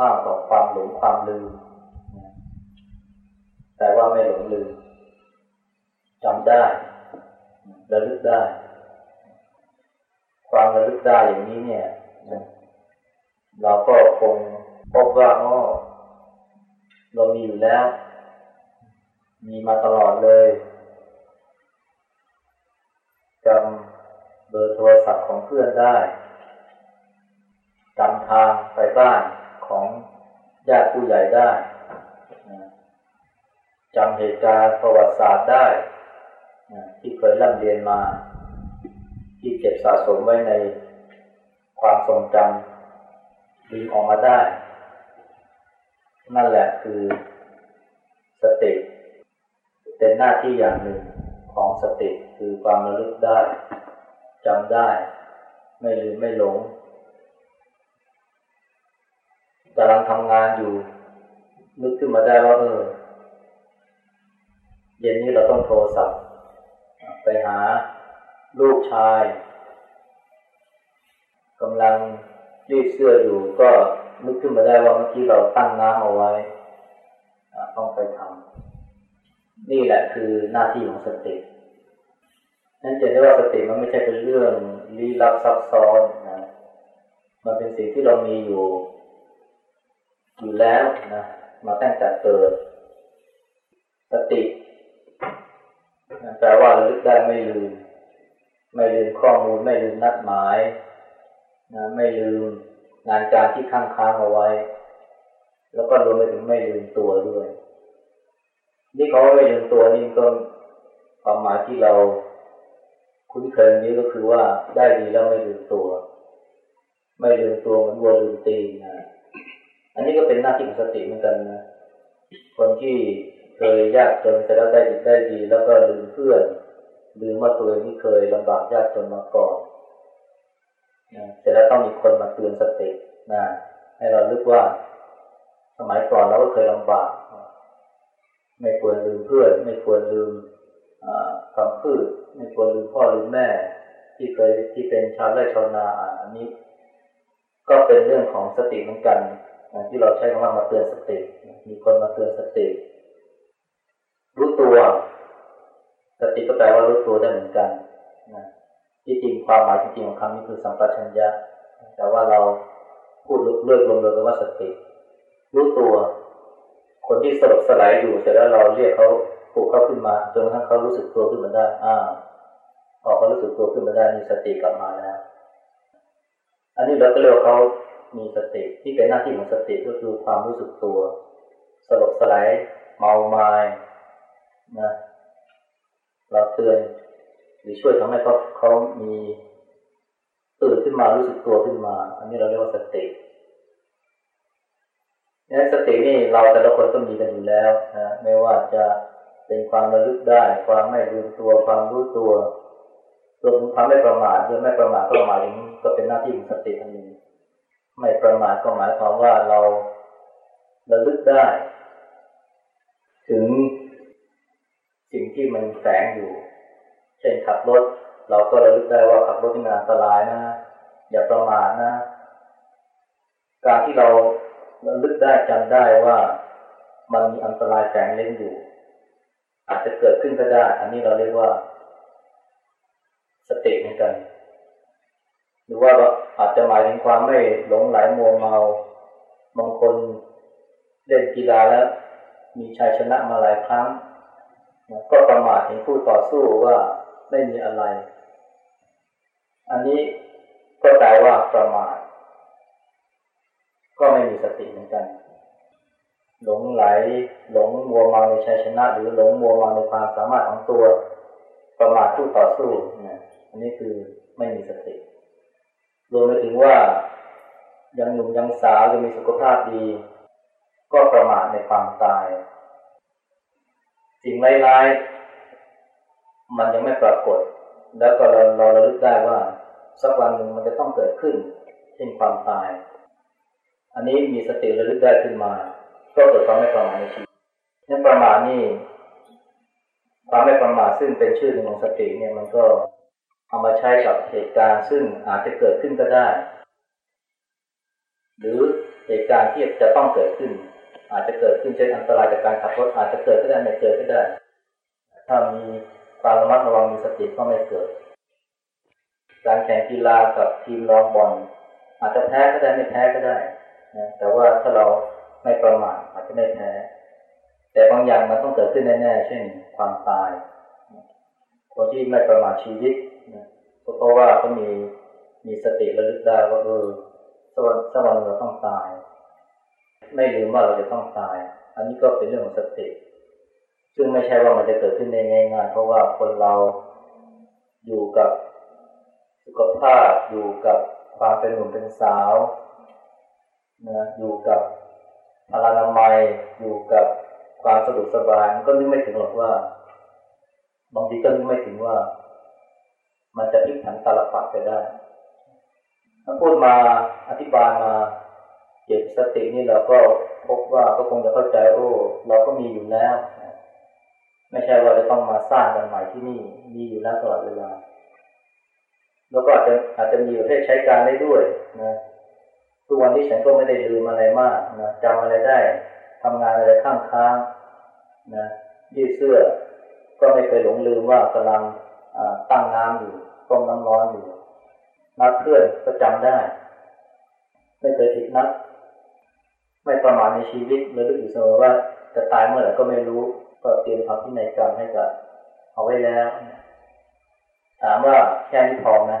ตรงข้ามต่อความหลงความลืม แต่ว่าไม่หลงลืมจำได้ระลึกได้ ความระลึกได้อย่างนี้เนี่ย เราก็คงพบว่าอ๋อเรามีอยู่แล้ว มีมาตลอดเลยจำเบอร์โทรศัพท์ของเพื่อนได้จำทางไปบ้าน ญาติผู้ใหญ่ได้จำเหตุการณ์ประวัติศาสตร์ได้ที่เคยร่ำเรียนมา ที่เก็บสะสมไว้ในความทรงจำดึงออกมาได้ นั่นแหละคือสติเป็นหน้าที่อย่างหนึ่งของสติคือความระลึกได้จำได้ ไม่ลืมไม่หลง กำลังทำงานอยู่ นึกขึ้นมาได้ว่าเออ เย็นนี้เราต้องโทรศัพท์ ไปหาลูกชายกำลังยืดเสื้ออยู่ก็นึกขึ้นมาได้ว่าเมื่อกี้เราตั้งน้ำเอาไว้ต้องไปทำนี่แหละคือหน้าที่ของสตินั่นจะได้ว่าสติมันไม่ใช่เป็นเรื่องลี้ลับซับซ้อนนะมันเป็นสิ่งที่เรามีอยู่ อยู่แล้วนะมาตั้งแต่เกิด สติแปลว่าระลึกได้ไม่ลืม ไม่ลืมข้อมูล ไม่ลืมนัดหมายนะไม่ลืมงานการที่ค้างค้างเอาไว้ แล้วก็รวมไปถึงไม่ลืมตัวด้วย นี่เขาไม่ลืมตัวนี่ก็ความหมายที่เราคุ้นเคยนี้ก็คือว่าได้ดีแล้วไม่ลืมตัว ไม่ลืมตัวเหมือนวัวลืมตีนนะ อันนี้ก็เป็นหน้าที่ของสติเหมือนกันนะคนที่เคยยากจนแต่แล้วได้ดีได้ดี แล้วก็ลืมเพื่อนลืมว่าตัวเองที่เคยลำบากยากจนมาก่อนนะเสร็จแล้วต้องมีคนมาเตือนสตินะให้เราลึกว่า สมัยก่อนเราก็เคยลำบาก ไม่ควรลืมเพื่อน ไม่ควรลืมคำพูดไม่ควรลืมพ่อลืมแม่ ที่เคยที่เป็นชาวไร่ชาวนาอันนี้ ก็เป็นเรื่องของสติเหมือนกัน ที่เราใช้คำว่ามาเตือนสติ มีคนมาเตือนสติ รู้ตัว สติก็แปลว่ารู้ตัวได้เหมือนกันนะที่จริงความหมายจริงๆของคำนี้คือสัมปชัญญะ แต่ว่าเราพูดเลือกรวมๆกันว่าสติ รู้ตัว คนที่สลบสลายอยู่เสร็จแล้วเราเรียกเขาปลุกเขาขึ้นมาจนกระทั่งเขารู้สึกตัวขึ้นมาได้ อ่าพอเขารู้สึกตัวขึ้นมาได้มีสติกลับมาแล้ว อันนี้เราก็เรียกเขา มีสติที่เป็นหน้าที่ของสติก็คือความรู้สึกตัว สลบสลายเมาไมา้นะเราเตือนหรือช่วยทำให้เขาเขามีตื่นขึ้นมารู้สึกตัวขึ้นมา อันนี้เราเรียกว่าสตินี่สตินี่เราแต่ละคนก็มีกันอยู่แล้วนะไม่ว่าจะเป็นความระลึกได้ ความไม่ลืมตัวความรู้ตัวรวมถึงความไม่ประมาทด้วยไม่ประมาทก็หมายถึงก็เป็นหน้าที่ของสติอันหนึ่ง ไม่ประมาทก็หมายความว่าเราระลึกได้ ถึงสิ่งที่มันแฝงอยู่ เช่นขับรถ เราก็ระลึกได้ว่าขับรถที่มันอันตรายนะ อย่าประมาทนะ การที่เราระลึกได้จำได้ว่ามันมีอันตรายแฝงเล่นอยู่ อาจจะเกิดขึ้นก็ได้ อันนี้เราเรียกว่า สติเหมือนกัน หรือว่าอาจจะหมายถึงความไม่หลงไหลมัวเมาบางคนเล่นกีฬาแล้ว มีชัยชนะมาหลายครั้ง ก็ประมาทเห็นผู้ต่อสู้ว่าไม่มีอะไร อันนี้ก็แปลว่าประมาทก็ไม่มีสติเหมือนกัน หลงไหลหลงมัวเมาในชัยชนะ หรือหลงมัวเมาในความสามารถของตัว ประมาทผู้ต่อสู้นะอันนี้คือไม่มีสติ รวมไปถึงว่ายังหนุ่มยังสาวยังมีสุขภาพดี ก็ประมาทในความตาย สิ่งร้ายๆมันยังไม่ปรากฏ แล้วก็เราเราระลึกได้ว่า สักวันหนึ่งมันจะต้องเกิดขึ้นเช่นความตาย อันนี้มีสติระลึกได้ขึ้นมา ก็เกิดความไม่ประมาทในชีวิตนั่นประมาทนี่ความไม่ประมาทซึ่งเป็นชื่อหนึ่งของสติเนี่ยมันก็ เอามาใช้กับเหตุการณ์ซึ่งอาจจะเกิดขึ้นก็ได้ หรือเหตุการณ์ที่จะต้องเกิดขึ้น อาจจะเกิดขึ้นเช่นอันตรายจากการขับรถอาจจะเกิดก็ได้ไม่เกิดก็ได้ ถ้ามีความระมัดระวังมีสติก็ไม่เกิด การแข่งกีฬากับทีมรองบอลอาจจะแพ้ก็ได้ไม่แพ้ก็ได้นะแต่ว่าถ้าเราไม่ประมาทอาจจะไม่แพ้ แต่บางอย่างมันต้องเกิดขึ้นแน่ๆเช่นความตาย คนที่ไม่ประมาทชีวิต เพราะว่าเขามีมีสติระลึกได้ว่าเออสวรรค์สวรรค์เราต้องตาย ไม่ลืมว่าเราจะต้องตาย อันนี้ก็เป็นเรื่องของสติ ซึ่งไม่ใช่ว่ามันจะเกิดขึ้นได้ง่ายๆเพราะว่าคนเราอยู่กับสุขภาพอยู่กับความเป็นหนุ่มเป็นสาวนะอยู่กับพลานามัยอยู่กับความสะดวกสบายมันก็นึกไม่ถึงหรอกว่า บางทีก็นึกไม่ถึงว่า มันจะพลิกผันตาลปัดไปได้ถ้าพูดมาอธิบายมาเกี่ยวกับสตินี่เราก็พบว่าก็คงจะเข้าใจโอ้เราก็มีอยู่แล้ว ไม่ใช่ว่าจะต้องมาสร้างกันใหม่ที่นี่ มีอยู่แล้วตลอดเวลา แล้วก็อาจจะอาจจะมีประเภทใช้การได้ด้วยนะทุกวันนี้ฉันก็ไม่ได้ลืมอะไรมากนะจำอะไรได้ทำงานอะไรข้างค้างนะยืดเสื้อ ก็ไม่เคยหลงลืมว่ากำลัง ตั้งน้ำอยู่ต้มน้ำร้อนอยู่นัดเพื่อนก็จำได้ ไม่เคยผิดนัด ไม่ประมาทในชีวิตเลยรู้อยู่เสมอว่าจะตายเมื่อไหร่ก็ไม่รู้ ก็เตรียมทำที่ในกรรมให้กับเอาไว้แล้ว ถามว่าแค่นี้พอไหม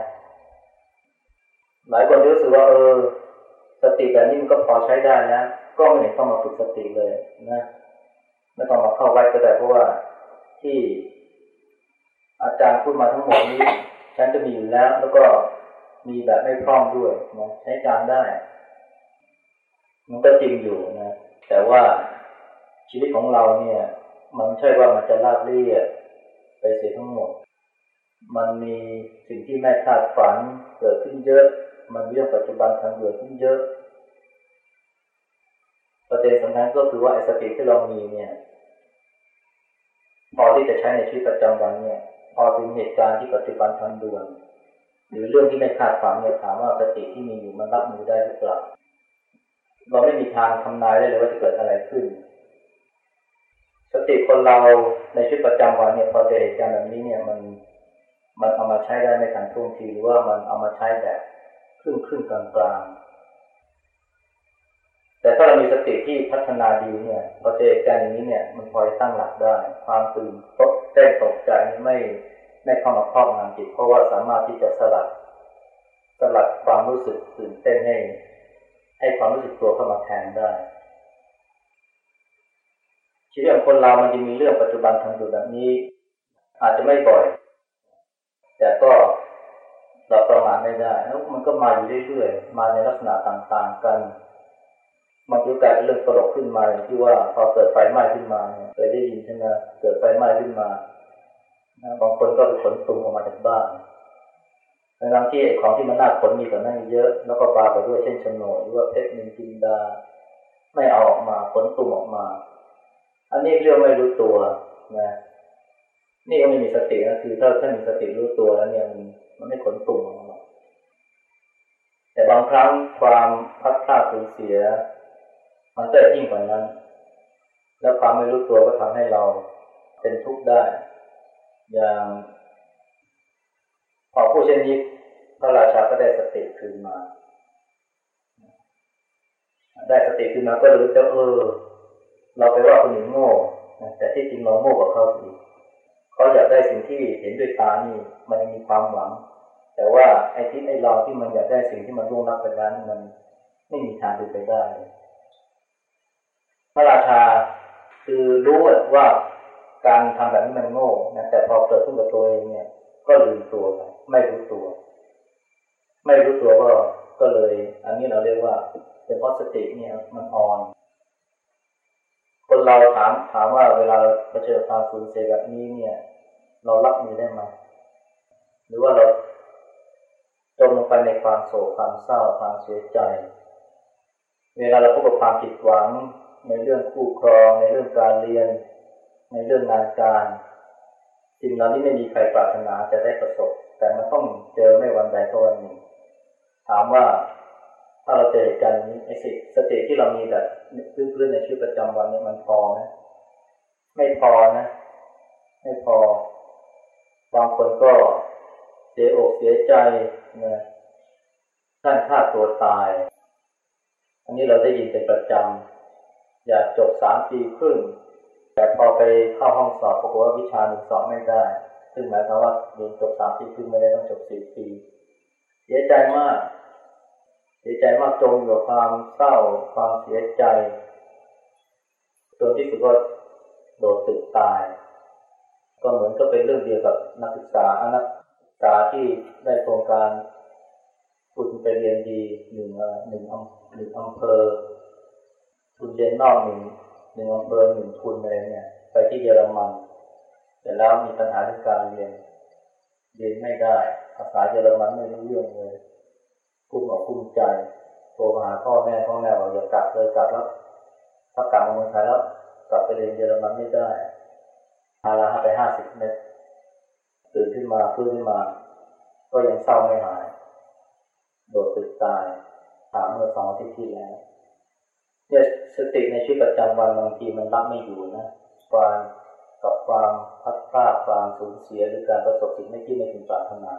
หลายคนรู้สึกว่าเออ สติแบบนี้มันก็พอใช้ได้นะ ก็ไม่เห็นต้องมาฝึกสติเลยนะ ไม่ต้องมาเข้าวัดก็ได้เพราะว่าที่ อาจารย์พูดมาทั้งหมดนี้ ฉันจะมีอยู่แล้ว แล้วก็มีแบบไม่พร้อมด้วยนะใช้การได้ มันก็จริงอยู่นะ แต่ว่าชีวิตของเราเนี่ย มันใช่ว่ามันจะราบเรียบไปเสียทั้งหมด มันมีสิ่งที่ไม่คาดฝันเกิดขึ้นเยอะ มันเรื่องปัจจุบันทันเกิดขึ้นเยอะ ประเด็นสำคัญก็คือว่าไอ้สติที่เรามีเนี่ย พอที่จะใช้ในชีวิตประจำวันเนี่ย พอถึงเหตุการณ์ที่ปัจจุบันทันด่วน หรือเรื่องที่ไม่คาดฝันเนี่ยถามว่าสติที่มีอยู่มันรับมือได้หรือเปล่าเราไม่มีทางทำนายได้เลยว่าจะเกิดอะไรขึ้น สติคนเราในชีวิตประจำวันเนี่ยพอเจอเหตุการณ์แบบนี้เนี่ยมันมันเอามาใช้ได้ไม่ทันท่วงทีหรือว่ามันเอามาใช้แบบครึ่งครึ่งกลางกลางแต่ถ้าเรามีสติที่พัฒนาดีเนี่ยพอเจอเหตุการอย่างนี้เนี่ย มันพอจะตั้งหลักได้ ความตื่นตก เต้นตกใจไม่ไม่เข้ามาครอบงำจิต เพราะว่าสามารถที่จะสลัดสลัดความรู้สึกตื่นเต้นให้ ให้ความรู้สึกตัวเข้ามาแทนได้ชีวิตของคนเรามันจะมีเรื่องปัจจุบันทางดูแบบนี้ อาจจะไม่บ่อย แต่ก็เราประมาทไม่ได้แล้วมันก็มาอยู่เรื่อยๆมาในลักษณะต่างๆกัน มันจะกลายเป็นเรื่องตลกขึ้นมาอย่างที่ว่าพอเกิดไฟไหม้ขึ้นมาเคยได้ยินใช่ไหมเกิดไฟไหม้ขึ้นมาบางคนก็ไปขนตุ่มออกมาจากบ้านในทางที่ของที่มันน่าขนมีกว่านั้นเยอะ แล้วก็บาไปด้วยเช่นชนนหรือว่าเพชรนินจินดา ไม่เอาออกมาขนตุ่มออกมา อันนี้เรียกไม่รู้ตัวนะนี่ก็ไม่มีสตินะคือถ้าท่านมีสติรู้ตัวแล้วเนี่ยมันไม่ขนตุ่มออกมาแต่บางครั้งความพัดพลาดสูญเสีย มันเกิดยิ่งกว่านั้น แล้วความไม่รู้ตัวก็ทำให้เราเป็นทุกข์ได้ อย่าง พอผู้เช่นนี้พระราชาก็ได้สติคืนมา ได้สติคืนมาก็รู้แล้วเออ เราไปว่าคนอื่นโง่แต่ที่จริงเราโง่กว่าเขาอีกเขาอยากได้สิ่งที่เห็นด้วยตานี่ มันมีความหวัง แต่ว่าไอ้ที่ไอ้เราที่มันอยากได้สิ่งที่มันร่วงรับไปแล้วมันไม่มีทางเป็นไปได้ พระราชาคือรู้ว่าการทำแบบนี้มันโง่นะแต่พอเกิดขึ้นกับตัวเองเนี่ย ก็ลืมตัวไปไม่รู้ตัว ไม่รู้ตัวก็ก็เลย อันนี้เราเรียกว่าเป็นเพราะสติเนี่ยมันอ่อน คนเราถามถามว่าเวลาเราเจอความสูญเสียแบบนี้เนี่ย เรารับมือได้ไหมหรือว่าเราจมลงไปในความโศกความเศร้าความเสียใจ เวลาเราพบกับความผิดหวัง ในเรื่องคู่ครอง ในเรื่องการเรียน ในเรื่องงานการสิ่งเหล่านี้ไม่มีใครปรารถนาจะได้ประสบ แต่มันต้องเจอไม่วันใดก็วันหนึ่ง ถามว่าถ้าเราเจอเหตุการณ์นี้ไอ้สิสติที่เรามีแบบพื้นๆในชีวิตประจำวันนี้มันพอไหมไม่พอนะ ไม่พอ บางคนก็เสียอกเสียใจนะท่านฆ่าตัวตาย อันนี้เราได้ยินเป็นประจำ อยากจบสามปีครึ่ง แต่พอไปเข้าห้องสอบปรากฏว่าวิชาหนึ่งสอบไม่ได้ ซึ่งหมายความว่าเรียนจบสามปีครึ่งไม่ได้ต้องจบสี่ปี เสียใจมาก เสียใจมากจมอยู่กับความเศร้าความเสียใจจนที่สุดก็โดดตึกตาย ก็เหมือนก็เป็นเรื่องเดียวกับนักศึกษานักศึกษาที่ได้โครงการคุณไปเรียนดีหนึ่งหนึ่งหนึ่งอำเภอ ทุนเรียนนอกหนึ่งหนึ่งอำเภอหนึ่งทุนอะไรเนี่ย ไปที่เยอรมันแต่แล้วมีปัญหาเรื่องการเรียน เรียนไม่ได้ ภาษาเยอรมันไม่รู้เรื่องเลยกุ้มอกกุ้มใจโทรมาหาพ่อแม่พ่อแม่บอกอย่ากลับเลยกลับแล้วถ้ากลับมาเมืองไทยแล้วกลับไปเรียนเยอรมันไม่ได้พาราไปห้าสิบเมตรตื่นขึ้นมาฟื้นขึ้นมา ก็ยังเศร้าไม่หาย โดดตึกตายถามเมื่อสองอาทิตย์ที่แล้ว เนี่ยสติในชีวิตประจำวันบางทีมันรับไม่อยู่นะความกับความพัดพลาดความสูญเสียหรือการประสบสิ่งไม่ที่ไม่ถึงปรารถนา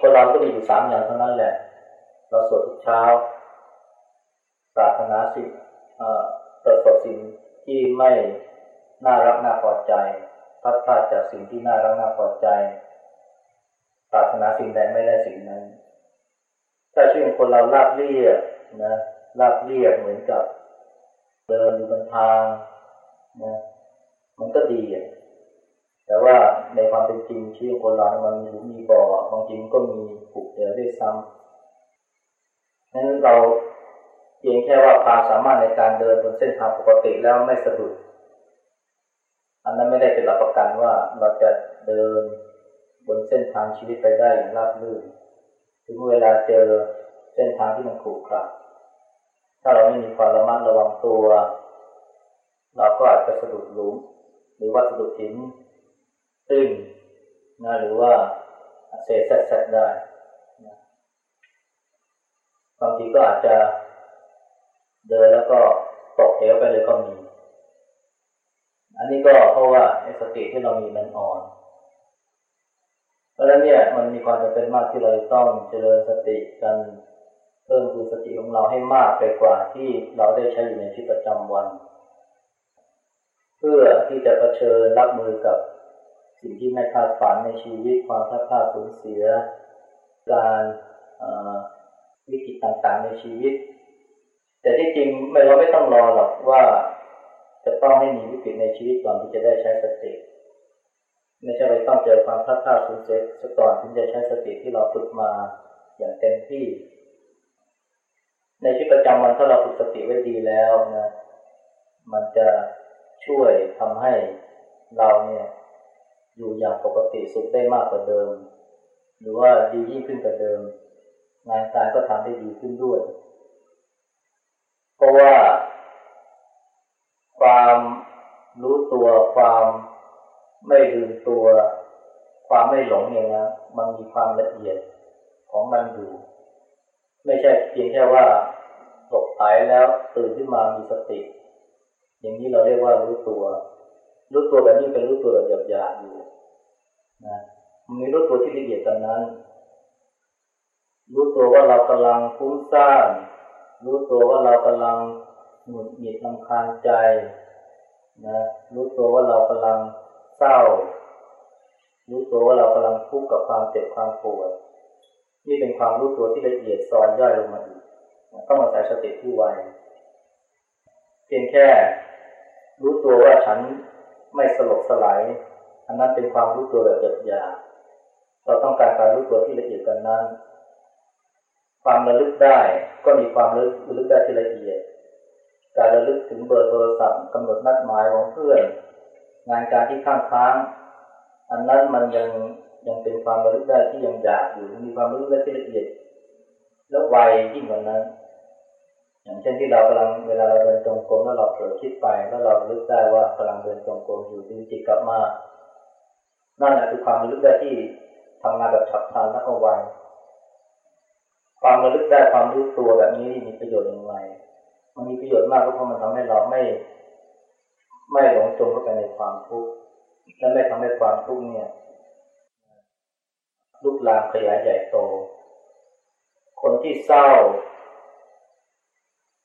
คนเราก็มีอยู่สามอย่างเท่านั้นแหละ เราสวดทุกเช้า ปรารถนาสิ่งประสบสิ่งที่ไม่น่ารักน่าพอใจ พัดพลาดจากสิ่งที่น่ารักน่าพอใจ ปรารถนาสิ่งใดไม่ได้สิ่งนั้นถ้าชีวิตคนเราลาบเรียบนะ ลาบเรียบเหมือนกับเดินอยู่บนทางนะมันก็ดีอะแต่ว่าในความเป็นจริงชีวิตคนเรามันมีมีบ่อบางทีก็มีผูกเดียวด้วยซ้ำนั้นเราเพียงแค่ว่าความสามารถในการเดินบนเส้นทางปกติแล้วไม่สะดุด อันนั้นไม่ได้เป็นหลักประกันว่าเราจะเดินบนเส้นทางชีวิตไปได้อย่างราบรื่น ถึงเวลาเจอเส้นทางที่มันขรุขระ ถ้าเราไม่มีความระมัดระวังตัว เราก็อาจจะสะดุดหลุมหรือว่าสะดุดหินตึ้งนะหรือว่าเศษแซดได้นะบางทีก็อาจจะเดินแล้วก็ตกเหวไปเลยก็มี อันนี้ก็เพราะว่าไอ้สติที่เรามีมันอ่อน เพราะฉะนั้นเนี่ยมันมีความจำเป็นมากที่เราต้องเจริญสติกัน เพิ่มคือสติของเราให้มากไปกว่าที่เราได้ใช้อยู่ในชีวิตประจำวัน เพื่อที่จะะเผชิญรับมือกับสิ่งที่ไม่คาดฝันในชีวิตความพลาดพลาดสูญเสีย การวิกฤตต่างๆในชีวิต แต่ที่จริงไม่เราไม่ต้องรอหรอกว่าจะต้องให้มีวิกฤตในชีวิตก่อนที่จะได้ใช้สติไม่ใช่ไปต้องเจอความพลาดพลาดสูญเสียสก่อนถึงจะใช้สติที่เราฝึกมาอย่างเต็มที่ ในชีวิตประจำวันถ้าเราฝึกสติไว้ดีแล้วนะมันจะช่วยทำให้เราเนี่ยอยู่อย่างปกติสุขได้มากกว่าเดิม หรือว่าดียิ่งขึ้นกว่าเดิม งานการก็ทำได้ดีขึ้นด้วย เพราะว่า ความรู้ตัวความไม่ลืมตัว ความไม่หลงเนี่ยนะมันมีความละเอียดของมันอยู่ ไม่ใช่เพียงแค่ว่าตกตายแล้วตื่นขึ้นมามีสติ อย่างนี้เราเรียกว่ารู้ตัวรู้ตัวแบบนี้เป็นรู้ตัวแบบหยาบๆอยู่นะมันมีรู้ตัวที่ละเอียดกันนั้น รู้ตัวว่าเรากำลังฟุ้งซ่านรู้ตัวว่าเรากำลังหงุดหงิดลำคาญใจนะรู้ตัวว่าเรากำลังเศร้า รู้ตัวว่าเรากำลังทุกข์กับความเจ็บความปวด นี่เป็นความรู้ตัวที่ละเอียดซ้อนย่อยลงมาอีกต้องอาศัยสติที่ไวเพียงแค่ รู้ตัวว่าฉันไม่สลบสลาย อันนั้นเป็นความรู้ตัวแบบหยาบๆเราต้องการการรู้ตัวที่ละเอียดกันนั้น ความระลึกได้ก็มีความระลึกได้ที่ละเอียด การระลึกถึงเบอร์โทรศัพท์กำหนดนัดหมายของเพื่อน งานการที่ข้างค้าง อันนั้นมันยัง ยังเป็นความระลึกได้ที่ยังอยากอยู่มีความระลึกได้ที่ละเอียด แล้วไวยิ่งกว่านั้น อย่างเช่นที่เรากำลังเวลาเราเดินจงกรมแล้วเราเผลอคิดไปแล้วเราลึกได้ว่ากำลังเดินจงกรมอยู่ดึงจิตกลับมานั่นแหละคือความลึกได้ที่ทำงานแบบฉับพลันและเอาไวความระลึกได้ความรู้ตัวแบบนี้มีประโยชน์อย่างไร มันมีประโยชน์มากเพราะมันทำให้เราไม่ ไม่หลงจมเข้าไปในความทุกข์และไม่ทำให้ความทุกข์เนี่ย ลุกลามขยายใหญ่โต คนที่เศร้า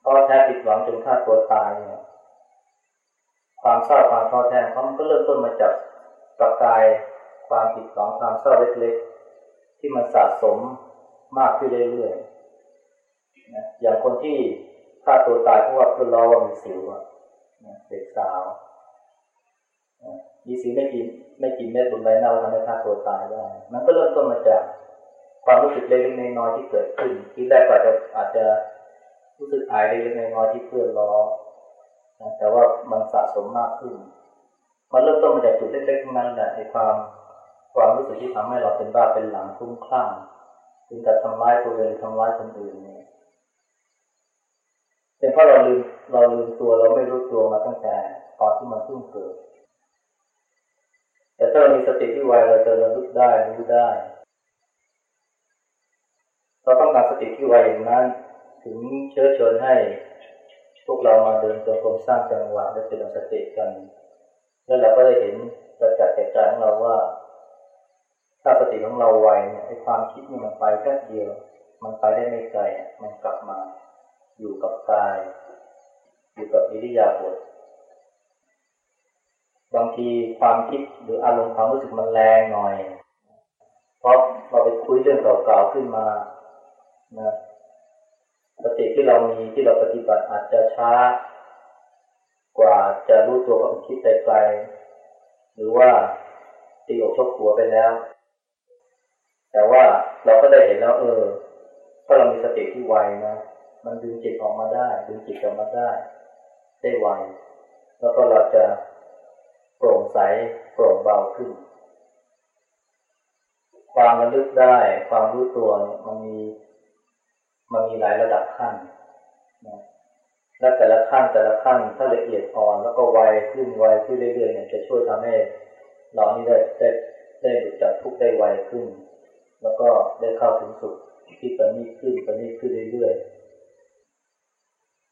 ท้อแท้ผิดหวังจนฆ่าตัวตายเนี่ยความเศร้าความท้อแท้เขามันก็เริ่มต้นมาจากประกายความผิดหวังความเศร้าเล็กๆ ที่มันสะสมมากขึ้นเรื่อยๆนะอย่างคนที่ฆ่าตัวตายเพราะว่าเพื่อนล้อว่ามีสิวอะเด็กสาว มีสิวไม่กินไม่กินเม็ดบนใบหน้าทำให้ฆ่าตัวตายได้ มันก็เริ่มต้นมาจากความรู้สึกเล็กๆน้อยๆที่เกิดขึ้นที่แรกก็อาจจะอาจจะรู้สึกอายเล็กๆน้อยๆที่เพื่อนล้อแต่ว่ามันสะสมมากขึ้น มันเริ่มต้นมาจากจุดเล็กๆนั้นแหละในความความรู้สึกที่ทำให้เราเป็นบ้าเป็นหลังคุ้มคลั่งถึงกับทำร้ายตัวเองทำร้ายคนอื่นเนี่ยเป็นเพราะเราลืมเราลืมตัวเราไม่รู้ตัวมาตั้งแต่ตอนที่มันเพิ่งเกิด แต่ถ้าเรามีสติที่ไวเราจะระลึกได้รู้ได้ เราต้องการสติที่ไวอย่างนั้น ถึงเชื้อเชิญให้ พวกเรามาเดินตัวกรมสร้างจังหวะและเจริญสติกัน แล้วเราก็ได้เห็นประจักษ์แก่ใจของเราว่า ถ้าสติของเราไวเนี่ยไอ้ความคิดนี่มันไปแค่เดียว มันไปได้ไม่ไกลมันกลับมา อยู่กับกาย อยู่กับอิริยาบถ บางทีความคิดหรืออารมณ์ความรู้สึกมันแรงหน่อย เพราะเราไปคุยเรื่องเก่าๆขึ้นมานะสติที่เรามีที่เราปฏิบัติอาจจะช้า กว่าจะรู้ตัวก็คิดไปไกลหรือว่าตีอกชกหัวไปแล้ว แต่ว่าเราก็ได้เห็นแล้วเออถ้าเรามีสติที่ไวนะมันดึงจิตออกมาได้ ดึงจิตออกมาได้ ได้ไวแล้วก็เราจะ โปร่งใสโปร่งเบาขึ้น ความระลึกได้ ความรู้ตัวมันมีมันมีหลายระดับขั้นนะและแต่ละขั้นแต่ละขั้นถ้าละเอียดอ่อนแล้วก็ไวขึ้นไวขึ้นเรื่อยๆเนี่ยจะช่วยทำให้เรานี่ได้ได้ได้หลุดจากทุกข์ได้ไวขึ้น แล้วก็ได้เข้าถึงสุขที่ประณีตขึ้นประณีตขึ้นเรื่อยๆ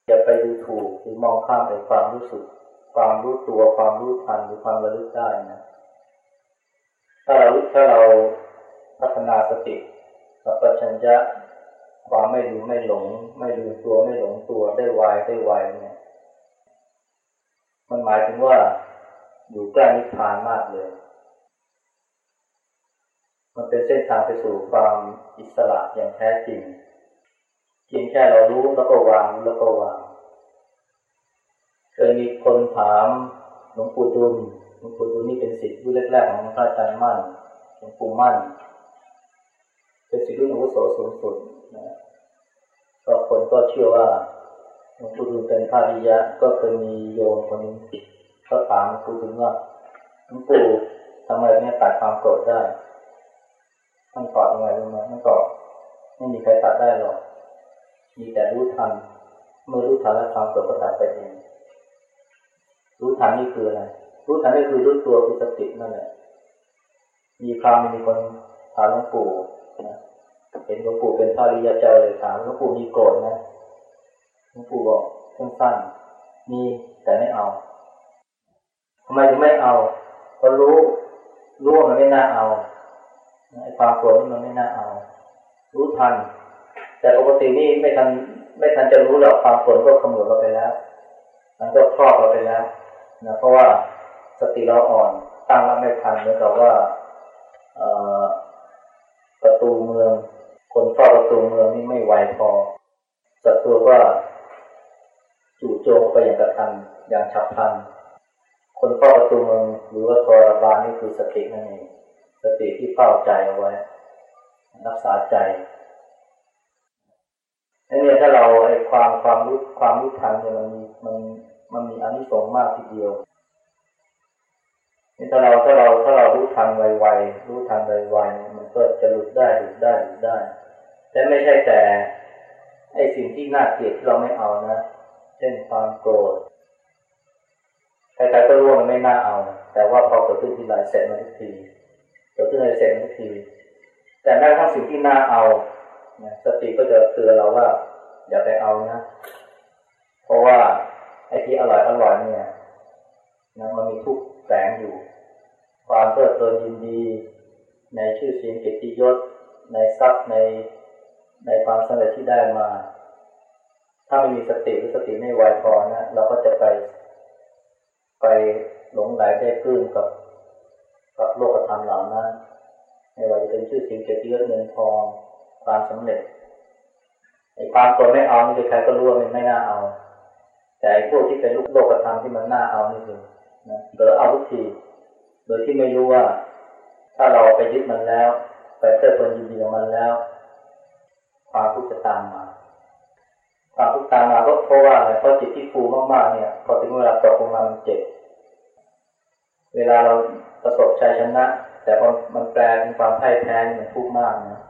อย่าไปดูถูกหรือมองข้ามในความรู้สึก ความรู้ตัวความรู้ทันหรือความระลึกได้นะ ถ้าเราถ้าเราพัฒนาสติสัพชัญญะความไม่รู้ไม่หลง ไม่รู้ตัวไม่หลงตัวได้ไวได้ไวเนี่ยมันหมายถึงว่าอยู่ใกล้นิพพานมากเลย มันเป็นเส้นทางไปสู่ความอิสระอย่างแท้จริงเพียงแค่เรารู้แล้วก็วางแล้วก็วาง ยมีคนถามหลวงปู่ดุลหลวงปู่ดุลนี่เป็นศิษย์รุ่นแรกๆของพระอาจารย์มั่นหลวงปู่มั่น เป็นศิษย์รุ่นอาวุโสสูงสุดนะก็คนก็เชื่อว่าหลวงปู่ดุลเป็นพระริยะ ก็เคยมีโยมคนนึงเขาถามหลวงปู่ดุลว่าหลวงปู่ทำไมเนี่ยตัดความโกรธได้มันตอบยังไงรู้ไหมมันตอบไม่มีใครตัดได้หรอก มีแต่รู้ทัน เมื่อรู้ทันแล้วความเกิดก็ตัดไปเอง รู้ทันนี่คืออะไร รู้ทันนี่คือรู้ตัวคือสตินั่นแหละ มีคราวมีคนถามหลวงปู่นะเห็นหลวงปู่เป็นพระริยาเจ้าเลยถามหลวงปู่มีโกรธไหมหลวงปู่บอกสั้นๆมีแต่ไม่เอาทำไมถึงไม่เอาเพราะรู้รู้ว่ามันไม่น่าเอาไอ้ความโกรธนี่มันไม่น่าเอา รู้ทัน แต่ปกตินี่ไม่ทัน ไม่ทันจะรู้หรอกความโกรธก็ขมือเราไปแล้ว มันก็ครอบเราไปแล้ว นะเพราะว่าสติเราอ่อนตั้งรับไม่ทันเหมือนกับว่าประตูเมือง คนเฝ้าประตูเมืองนี่ไม่ไวพอศัตรูก็จู่โจมไปอย่างกระทันอย่างฉับพลัน คนเฝ้าประตูเมืองหรือว่าตัวบาลนี่คือสตินั่นเองสติที่เฝ้าใจเอาไว้ รักษาใจนี่ถ้าเราไอ้ความความรู้ความรู้ทันเนี่ยมันมัน มันมีอนิสงส์มากทีเดียวนี่ถ้าเราถ้าเราถ้าเรารู้ทันไวๆรู้ทันไวๆมันก็จะหลุดได้หลุดได้หลุดได้ แต่ไม่ใช่แต่ไอ้สิ่งที่น่าเกลียดที่เราไม่เอานะ เช่นความโกรธใครๆก็รู้ว่ามันไม่น่าเอา แต่ว่าพอเกิดขึ้นทีไรเสร็จมันทุกทีเกิดขึ้นอะไรเสร็จมันทุกที แต่แม้กระทั้งสิ่งที่น่าเอาสติก็จะเตือนเราว่า อย่าไปเอานะ เพราะว่า ไอ้ที่อร่อยอร่อยเนี่ยนะมันมีทุกแฝงอยู่ ความเพลิดเพลินยินดี ในชื่อเสียงเกียรติยศ ในทรัพย์ในในความสำเร็จที่ได้มา ถ้าไม่มีสติหรือสติไม่ไวพอนะ เราก็จะไป ไปหลงไหลได้กลื้มกับ กับโลกธรรมเหล่านั้นไม่ว่าจะเป็นชื่อเสียงเกียรติยศเงินทองความสำเร็จไอ้ความตัวไม่เอานี่ใครก็รู้ว่ามันไม่น่าเอา แต่พวกที่เป็นลูกโลกธรรมที่มันน่าเอานี่คือนะเดอเอาทุกทีโดยที่ไม่รู้ว่า ถ้าเราไปยึดมันแล้ว ไปเพลิดเพลินยินดีกับมันแล้ว ความทุกข์จะตามมาความทุกข์ตามมาก็เพราะว่าอะไรเพราะจิตที่ฟูมากๆเนี่ย พอถึงเวลาตกลงมามันเจ็บเวลาเราประสบชัยชนะ แต่พอมันแปลเป็นความพ่ายแพ้มันทุกข์มากนะ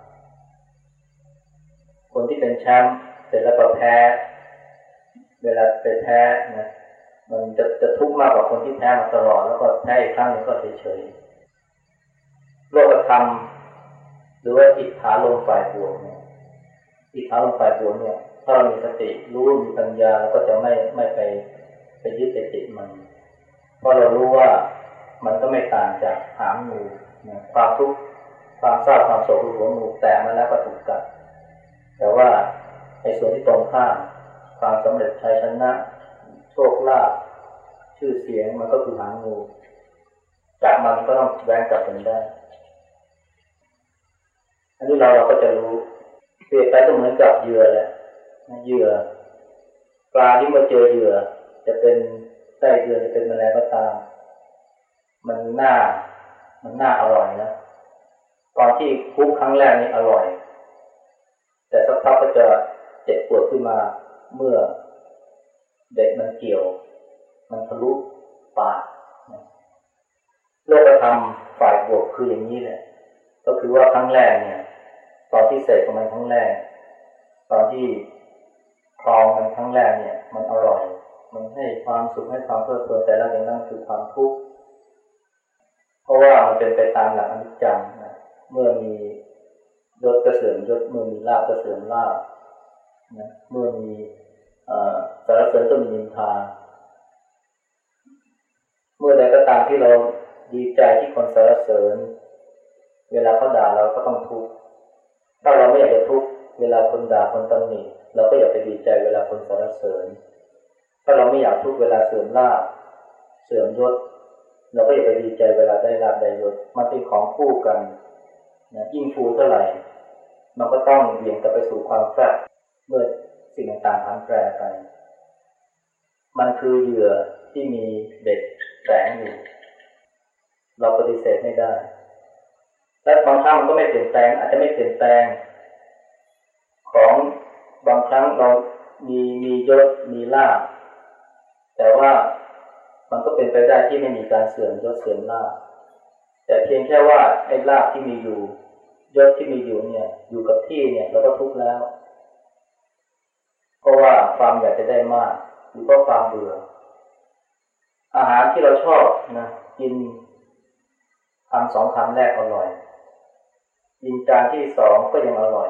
คนที่เป็นแชมป์เสร็จแล้วก็แพ้ เวลาไปแพ้นะมันจะจะทุกข์มากกว่าคนที่แพ้มาตลอด แล้วก็แพ้อีกครั้งนึงก็เฉยๆโลกธรรมหรือว่าอิทธาลมฝ่ายบวกเนี่ยอิทธาลมฝ่ายบวกเนี่ยถ้าเรามีสติรู้มีปัญญาเราก็จะไม่ไม่ไปไปยึดไปติดมัน เพราะเรารู้ว่ามันก็ไม่ต่างจากหางงูความทุกข์ความเศร้าความโศกหัวงูแต่มาแล้วก็ถูกกัดแต่ว่าในส่วนที่ตรงข้าม ความสำเร็จชัยชนะโชคลาภชื่อเสียงมันก็คือหางงูจากมันก็ต้องแวงกลับเป็นได้ อันนี้เราเราก็จะรู้เปรียบไปก็เหมือนกับเหยื่อแหละเหยื่อปลาที่มาเจอเหยื่อ จะเป็นไส้เดือนจะเป็นแมลงก็ตาม มันน่ามันน่าอร่อยนะตอนที่คุกครั้งแรกนี่อร่อย แต่สักพักก็จะเจ็บปวดขึ้นมา เมื่อเด็กมันเกี่ยว มันทะลุปากโลกธรรมฝ่ายบวกคืออย่างนี้แหละ ก็คือว่าครั้งแรกเนี่ย ตอนที่เสกมันครั้งแรก ตอนที่คลองมันครั้งแรกเนี่ย มันอร่อย มันให้ความสุขให้ความเพลิดเพลินแต่แล้วอย่างนั้นคือความทุกข์เพราะว่ามันเป็นไปตามหลักอนิจจังนะเมื่อมียศกระเสริมยศเมื่อมีลาบกระเสริมลาบ นะเมื่อมีสารเสริญก็มีนินทา เมื่อใดก็ตามที่เราดีใจที่คนสารเสริญ เวลาเขาด่าเราก็ต้องทุกข์ถ้าเราไม่อยากจะทุกข์เวลาคนด่าคนตำหนิเราก็อย่าไปดีใจเวลาคนสารเสริญ ถ้าเราไม่อยากทุกข์เวลาเสื่อมลาบเสื่อมยศ เราก็อย่าไปดีใจเวลาได้ลาบได้ยศมันเป็นของคู่กันนะยิ่งฟูเท่าไหร่ มันก็ต้องเบี่ยงกลับไปสู่ความแฝง เมื่อสิ่งต่างๆผันแปรไป มันคือเหยื่อที่มีเด็กแฝงอยู่ เราปฏิเสธไม่ได้ และบางครั้งมันก็ไม่เปลี่ยนแปลง อาจจะไม่เปลี่ยนแปลง ของบางครั้งเรามีมียศมีลาบแต่ว่ามันก็เป็นไปได้ที่ไม่มีการเสื่อมยศเสื่อมลาบแต่เพียงแค่ว่าไอ้ลาบที่มีอยู่ยศที่มีอยู่เนี่ย อยู่กับที่เนี่ยเราก็ทุกข์แล้ว เพราะว่าความอยากจะได้มากหรือเพราะความเบื่อ อาหารที่เราชอบนะกินคำสองคำแรกอร่อย กินจานที่สองก็ยังอร่อย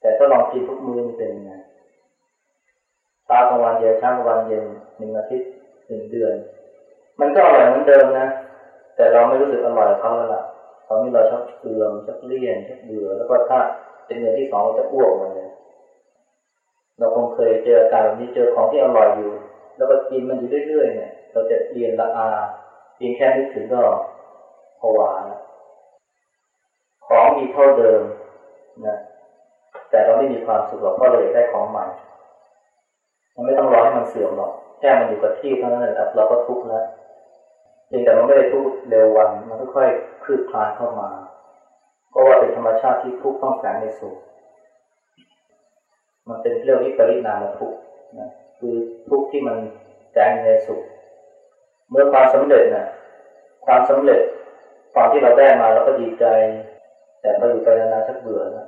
แต่ถ้าลองกินทุกมื้อเป็นยังไงเช้ากลางวันเย็นเช้ากลางวันเย็นหนึ่งอาทิตย์หนึ่งเดือน มันก็อร่อยเหมือนเดิมนะ แต่เราไม่รู้สึกอร่อยเขาแล้วล่ะตอนนี้เราชักเตือมชักเลี่ยนชักเบื่อแล้วก็ถ้าเป็นเดือนที่สองเราจะอ้วกมาเลยเราคง เคยเจอการแบบนี้เจอของที่อร่อยอยู่ แล้วก็กินมันอยู่เรื่อยๆเนี่ย เราจะเรียนละอาเพียงแค่นึกถึงก็ผวาของมีเท่าเดิมนะแต่เราไม่มีความสุขหรอกเพราะเราอยากได้ของใหม่มันไม่ต้องรอให้มันเสื่อมหรอกแค่มันอยู่กับที่เท่านั้นแหละเราก็ทุกข์แล้วพียงแต่มันไม่ได้ทุกเร็ววันมันค่อยๆคลืบคลานเข้ามาเพราะว่าเป็นธรรมชาติที่ทุกต้องแฝงในสุข มันเป็นเรื่องวิปริณามทุกนะคือทุกที่มันแฝงในสุข เมื่อความสำเร็จนะความสำเร็จตอนที่เราได้มาเราก็ดีใจ แต่พออยู่ไปนานๆชักเบื่อนะ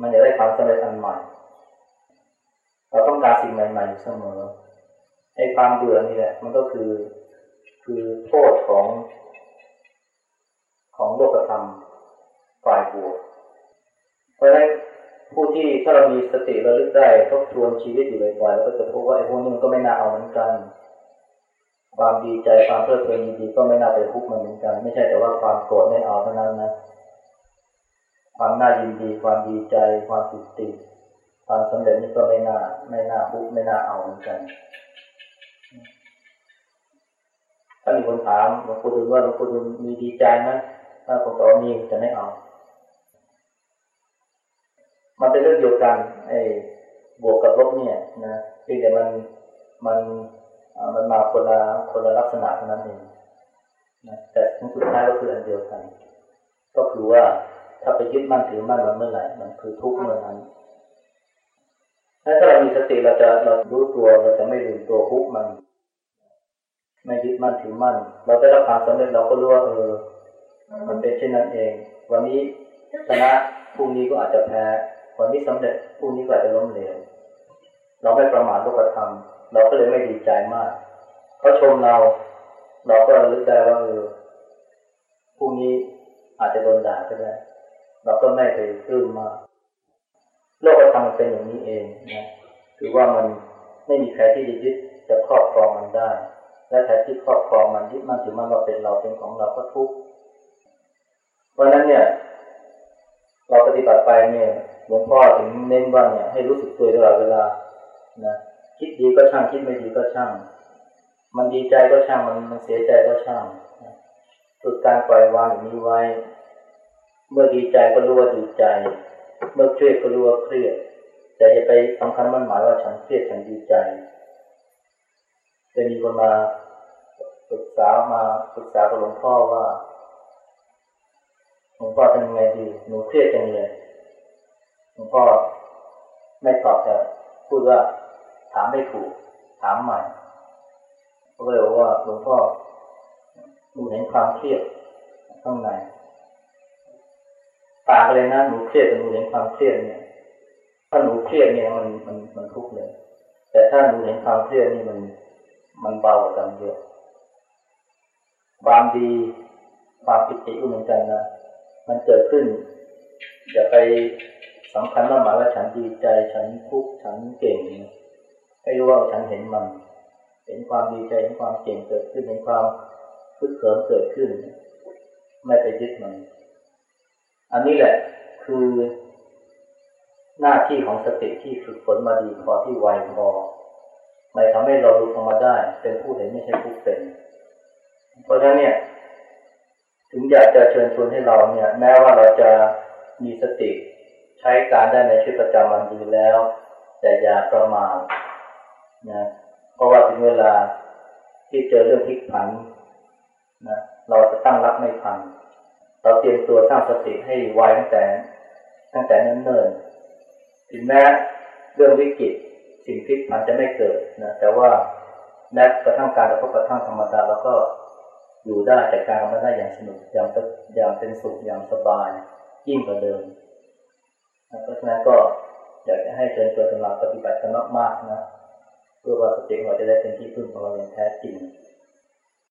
มันอยากได้ความสำเร็จอันใหม่ เราต้องการสิ่งใหม่ๆเสมอไอ้ความเบื่อนี่แหละ มันก็คือคือโทษของ ของโลกธรรมฝ่ายบวกเพราะฉะนั้น ผู้ที่ถ้าเรามีสติระลึกได้ทบทวนชีวิตอยู่บ่อยๆแล้วก็จะพบว่าไอ้พวกนี้มันก็ไม่น่าเอาเหมือนกัน ความดีใจความเพลิดเพลินดีก็ไม่น่าไปคุกมันเหมือนกัน ไม่ใช่แต่ว่าความโกรธไม่เอาเท่านั้นนะความน่ายินดี ความดีใจ ความติดติความสำเร็จนี่ก็ไม่น่าไม่น่าคุกไม่น่าเอาเหมือนกันถ้ามีคนถามหลวงปู่ดูลว่าหลวงปู่ดูลมีดีใจไหมถ้าผมตอบว่ามีจะไม่เอา มันเป็นเรื่องเดียวกันไอ้บวกกับลบเนี่ยนะเพียงแต่มันมันมันมาคนละคนละลักษณะเท่านั้นเองนะแต่สุดท้ายก็คืออันเดียวกัน ก็คือว่าถ้าไปยึดมั่นถือมั่นมันเมื่อไหร่มันคือทุกข์เมื่อนั้นถ้าเรามีสติเราจะเรารู้ตัวเราจะไม่ลืมตัวทุกข์มัน ไม่ยึดมั่นถือมั่น เราได้รับความสำเร็จเราก็รู้ว่าเออ มันเป็นเช่นนั้นเอง วันนี้ชนะพรุ่งนี้ก็อาจจะแพ้ วันนี้สำเร็จพรุ่งนี้ก็อาจะล้มเหลวเราไม่ประมาทโลกธรรม เราก็เลยไม่ดีใจมากเขาชมเรา เราก็ระลึกได้ว่าเออพรุ่งนี้อาจจะโดนด่าก็ได้เราก็ไม่ไปปลื้มมากโลกธรรมมันเป็นอย่างนี้เองนะคือว่ามันไม่มีใครที่จะยึดจะครอบครองมันได้ และใครที่ครอบครองมันยึดมันถือมันเราเป็นเราเป็นของเราก็ทุกข์เพราะนั้นเนี่ย เราปฏิบัติไปเนี่ย หลวงพ่อถึงเน้นว่าเนี่ยให้รู้สึกตัวตลอดเวลานะคิดดีก็ช่างคิดไม่ดีก็ช่าง มันดีใจก็ช่างมันมันเสียใจก็ช่างฝึกการปล่อยวางอย่างนี้ไว้ เมื่อดีใจก็รู้ว่าดีใจ เมื่อเครียดก็รู้ว่าเครียดแต่อย่าไปสำคัญมันหมายว่าฉันเครียดฉันดีใจจะมีคนมาปรึกษามาปรึกษากับหลวงพ่อว่าหลวงพ่อทำยังไงดีหนูเครียดจังเลย ลวงพ่อไม่ตอบแต่พูดว่าถามไม่ถูก ถามใหม่ก็เลยว่าหลวงพ่อหนูเห็นความเครียดข้างในปากเลยนะหนูเครียดแต่หนูเห็นความเครียดเนี่ยถ้าหนูเครียดเนี่ยมันมันมันทุกข์เลย แต่ถ้าหนูเห็นความเครียดนี่มัน มันเบากว่ากันเยอะความดีความปิติก็เหมือนกันนะมันเกิดขึ้นอย่าไป สำคัญว่าหมายว่าฉันดีใจ ฉันทุกข์ฉันเก่งให้รู้ว่าฉันเห็นมัน เห็นความดีใจเห็นความเก่งเกิดขึ้นเห็นความพึกเขิมเกิดขึ้น ไม่ไปยึดมัน อันนี้แหละคือหน้าที่ของสติที่ฝึกฝนมาดีพอที่ไวพอไม่ทำให้เราหลุดออกมาได้ เป็นผู้เห็นไม่ใช่ผู้เป็น เพราะฉะนั้นเนี่ย ถึงอยากจะเชิญชวนให้เราเนี่ย แม้ว่าเราจะมีสติ ใช้การได้ในชีวิตประจำวันดีแล้ว แต่อย่าประมาทนะเพราะว่าถึงเวลาที่เจอเรื่องพลิกผันนะเราจะตั้งรับไม่ทันเราเตรียมตัวสร้างสติให้ไวตั้งแต่ ตั้งแต่เนิ่นๆถึงแม้เรื่องวิกฤตสิ่งพลิกผันจะไม่เกิดนะแต่ว่าแม้กระทั่งการกระทบกระทั่งธรรมดาเราก็อยู่ได้แต่การมันได้อย่างสนุกอย่างอย่างเป็นสุขอย่างสบายยิ่งกว่าเดิม เพราะฉะนั้นก็อยากจะให้เชิญชวนสำหรับปฏิบัติกันมากๆนะ เพื่อว่าสติของเราจะได้เป็นที่พึ่งของเราอย่างแท้จริง